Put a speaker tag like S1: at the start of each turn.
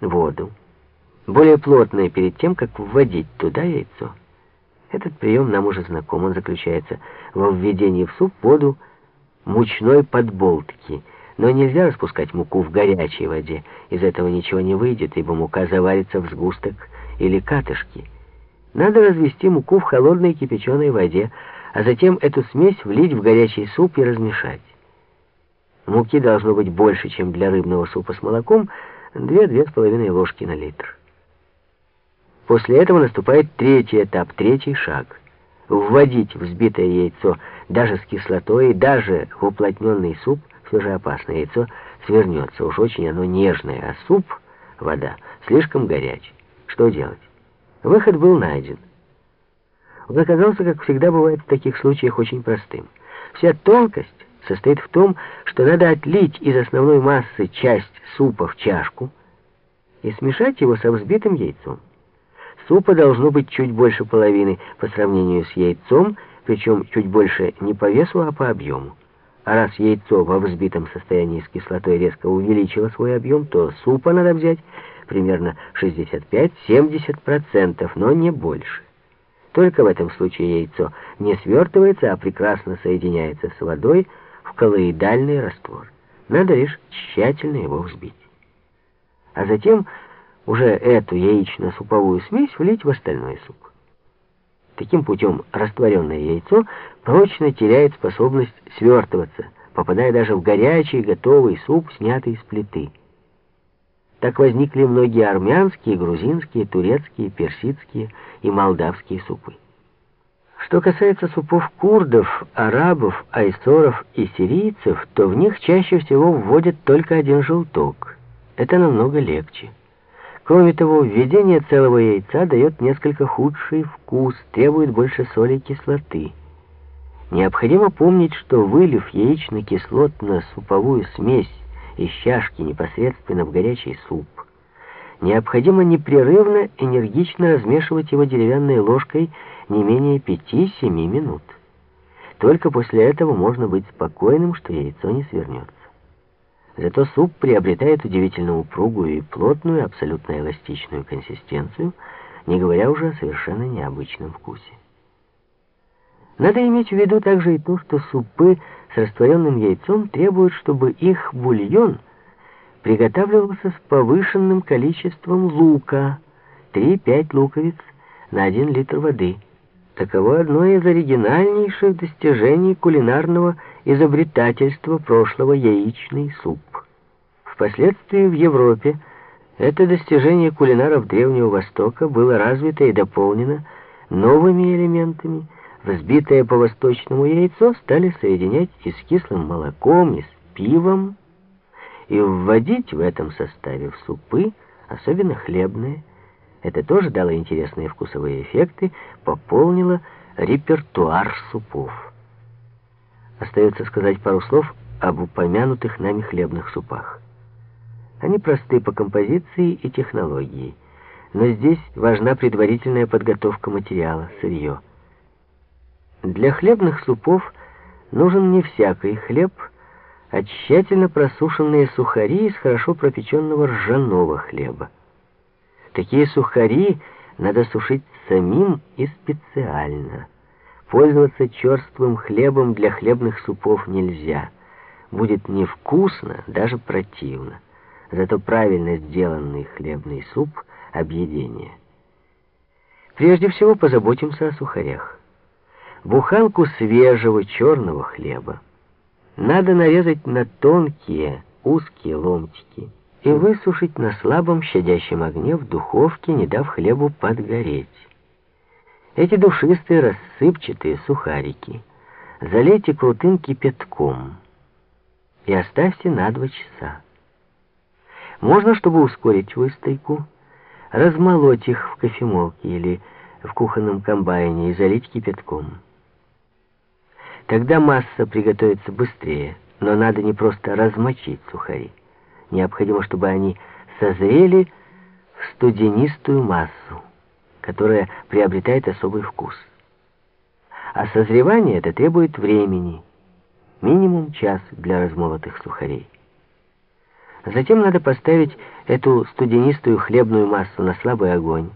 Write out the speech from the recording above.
S1: воду, более плотное перед тем, как вводить туда яйцо. Этот прием нам уже знаком. Он заключается во введении в суп воду мучной подболтки. Но нельзя распускать муку в горячей воде. Из этого ничего не выйдет, ибо мука заварится в сгусток или катышки. Надо развести муку в холодной кипяченой воде, а затем эту смесь влить в горячий суп и размешать. Муки должно быть больше, чем для рыбного супа с молоком, 2-2,5 ложки на литр. После этого наступает третий этап, третий шаг. Вводить взбитое яйцо даже с кислотой, даже в уплотненный суп, все же опасно. Яйцо свернется, уж очень оно нежное, а суп, вода, слишком горячий. Что делать? Выход был найден. Он оказался, как всегда бывает в таких случаях, очень простым. Вся тонкость состоит в том, что надо отлить из основной массы часть супа в чашку и смешать его со взбитым яйцом. Супа должно быть чуть больше половины по сравнению с яйцом, причем чуть больше не по весу, а по объему. А раз яйцо во взбитом состоянии с кислотой резко увеличило свой объем, то супа надо взять примерно 65-70%, но не больше. Только в этом случае яйцо не свертывается, а прекрасно соединяется с водой коллоидальный раствор. Надо лишь тщательно его взбить. А затем уже эту яично-суповую смесь влить в остальной суп. Таким путем растворенное яйцо прочно теряет способность свертываться, попадая даже в горячий готовый суп, снятый из плиты. Так возникли многие армянские, грузинские, турецкие, персидские и молдавские супы. Что касается супов курдов, арабов, айсоров и сирийцев, то в них чаще всего вводят только один желток. Это намного легче. Кроме того, введение целого яйца дает несколько худший вкус, требует больше соли и кислоты. Необходимо помнить, что вылив яично-кислотно-суповую смесь из чашки непосредственно в горячий суп, необходимо непрерывно энергично размешивать его деревянной ложкой не менее 5-7 минут. Только после этого можно быть спокойным, что яйцо не свернется. Зато суп приобретает удивительно упругую и плотную, абсолютно эластичную консистенцию, не говоря уже о совершенно необычном вкусе. Надо иметь в виду также и то, что супы с растворенным яйцом требуют, чтобы их бульон приготавливался с повышенным количеством лука, 3-5 луковиц на 1 литр воды. Таково одно из оригинальнейших достижений кулинарного изобретательства прошлого яичный суп. Впоследствии в Европе это достижение кулинаров Древнего Востока было развито и дополнено новыми элементами. Взбитое по-восточному яйцо стали соединять и с кислым молоком, и с пивом, и вводить в этом составе в супы, особенно хлебные. Это тоже дало интересные вкусовые эффекты, пополнило репертуар супов. Остается сказать пару слов об упомянутых нами хлебных супах. Они просты по композиции и технологии, но здесь важна предварительная подготовка материала, сырье. Для хлебных супов нужен не всякий хлеб, а тщательно просушенные сухари из хорошо пропеченного ржаного хлеба. Такие сухари надо сушить самим и специально. Пользоваться черствым хлебом для хлебных супов нельзя. Будет невкусно, даже противно. Зато правильно сделанный хлебный суп — объедение. Прежде всего позаботимся о сухарях. Буханку свежего черного хлеба надо нарезать на тонкие, узкие ломтики и высушить на слабом щадящем огне в духовке, не дав хлебу подгореть. Эти душистые рассыпчатые сухарики залейте крутым кипятком и оставьте на два часа. Можно, чтобы ускорить выстойку, размолоть их в кофемолке или в кухонном комбайне и залить кипятком. Тогда масса приготовится быстрее, но надо не просто размочить сухари. Необходимо, чтобы они созрели в студенистую массу, которая приобретает особый вкус. А созревание это требует времени, минимум час для размолотых сухарей. Затем надо поставить эту студенистую хлебную массу на слабый огонь.